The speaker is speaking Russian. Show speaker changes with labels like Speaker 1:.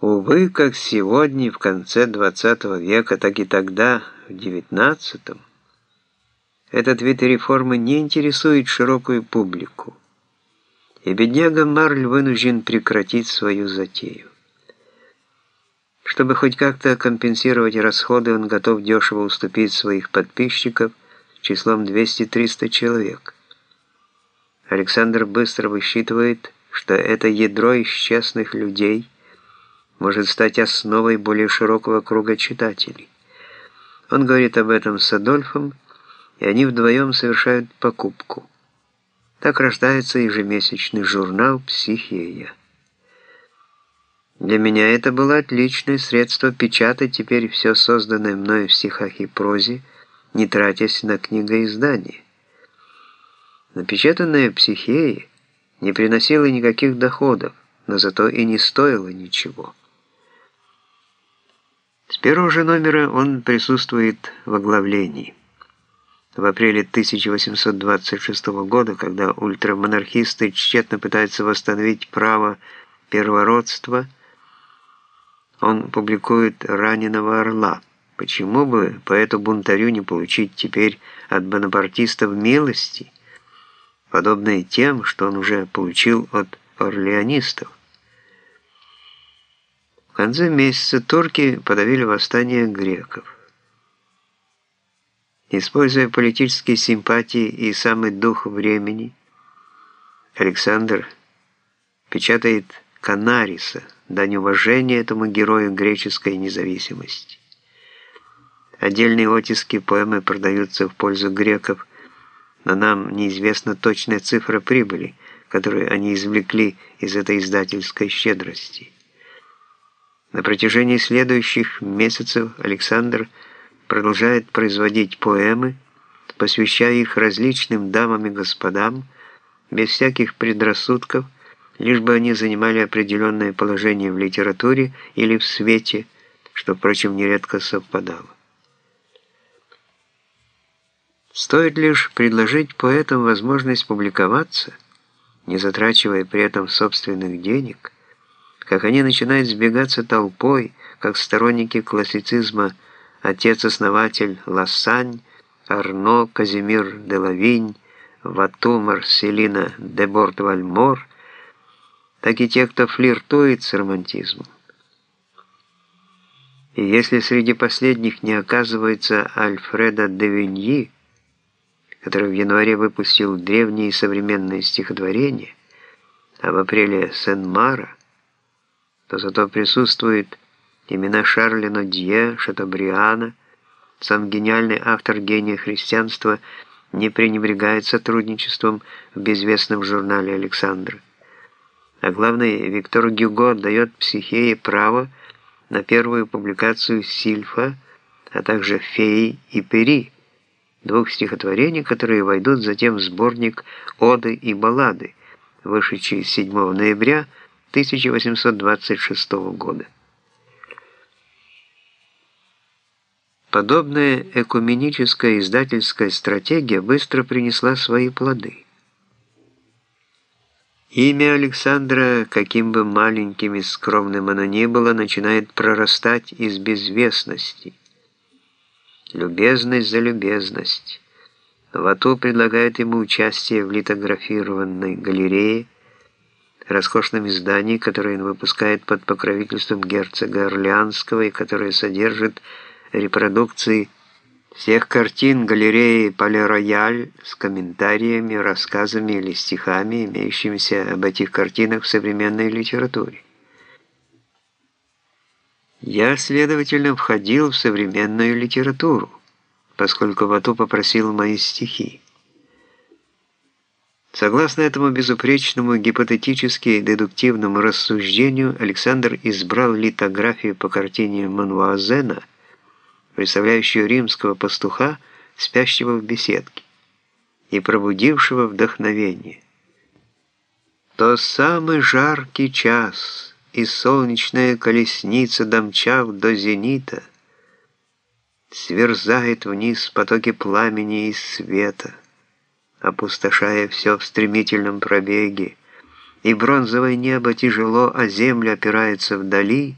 Speaker 1: Увы, как сегодня, в конце XX века, так и тогда, в XIX, этот вид реформы не интересует широкую публику, и бедняга Марль вынужден прекратить свою затею. Чтобы хоть как-то компенсировать расходы, он готов дешево уступить своих подписчиков числом 200-300 человек. Александр быстро высчитывает, что это ядро из честных людей – может стать основой более широкого круга читателей. Он говорит об этом с Адольфом, и они вдвоем совершают покупку. Так рождается ежемесячный журнал «Психея». Для меня это было отличное средство печатать теперь все созданное мною в стихах и прозе, не тратясь на книгоиздание. Напечатанное «Психея» не приносило никаких доходов, но зато и не стоило ничего. С первого же номера он присутствует в оглавлении. В апреле 1826 года, когда ультрамонархисты тщетно пытаются восстановить право первородства, он публикует «Раненого орла». Почему бы поэту-бунтарю не получить теперь от бонапартистов милости, подобные тем, что он уже получил от орлеонистов? Конце месяца турки подавили восстание греков. Используя политические симпатии и самый дух времени, Александр печатает Канариса, дань уважения этому герою греческой независимости. Отдельные оттиски поэмы продаются в пользу греков, но нам неизвестна точная цифра прибыли, которую они извлекли из этой издательской щедрости. На протяжении следующих месяцев Александр продолжает производить поэмы, посвящая их различным дамам и господам, без всяких предрассудков, лишь бы они занимали определенное положение в литературе или в свете, что, впрочем, нередко совпадало. Стоит лишь предложить поэтам возможность публиковаться, не затрачивая при этом собственных денег – как они начинают сбегаться толпой, как сторонники классицизма отец-основатель Лассань, Арно, Казимир де Лавинь, Вату, Марселина де Борт-Вальмор, так и те, кто флиртует с романтизмом. И если среди последних не оказывается Альфреда де Виньи, который в январе выпустил древние и современные стихотворения, а в апреле Сен-Мара, то зато присутствуют имена Шарля Нодье, Шатобриана, сам гениальный автор гения христианства не пренебрегает сотрудничеством в безвестном журнале «Александр». А главное, Виктор Гюго дает психее право на первую публикацию Сильфа, а также «Феи» и «Пери», двух стихотворений, которые войдут затем в сборник «Оды и баллады», вышедший 7 ноября 1826 года. Подобная экуменическая издательская стратегия быстро принесла свои плоды. Имя Александра, каким бы маленьким и скромным оно ни было, начинает прорастать из безвестности. Любезность за любезность. Вату предлагает ему участие в литографированной галерее, роскошном издании, которое он выпускает под покровительством герцога Орлеанского и которое содержит репродукции всех картин галереи Пале-Рояль с комментариями, рассказами или стихами, имеющимися об этих картинах в современной литературе. Я, следовательно, входил в современную литературу, поскольку Вату попросил мои стихи. Согласно этому безупречному гипотетически-дедуктивному рассуждению, Александр избрал литографию по картине Мануазена, представляющую римского пастуха, спящего в беседке, и пробудившего вдохновение. То самый жаркий час, и солнечная колесница, домчав до зенита, сверзает вниз потоки пламени и света опустошая все в стремительном пробеге, и бронзовое небо тяжело, а земля опирается вдали,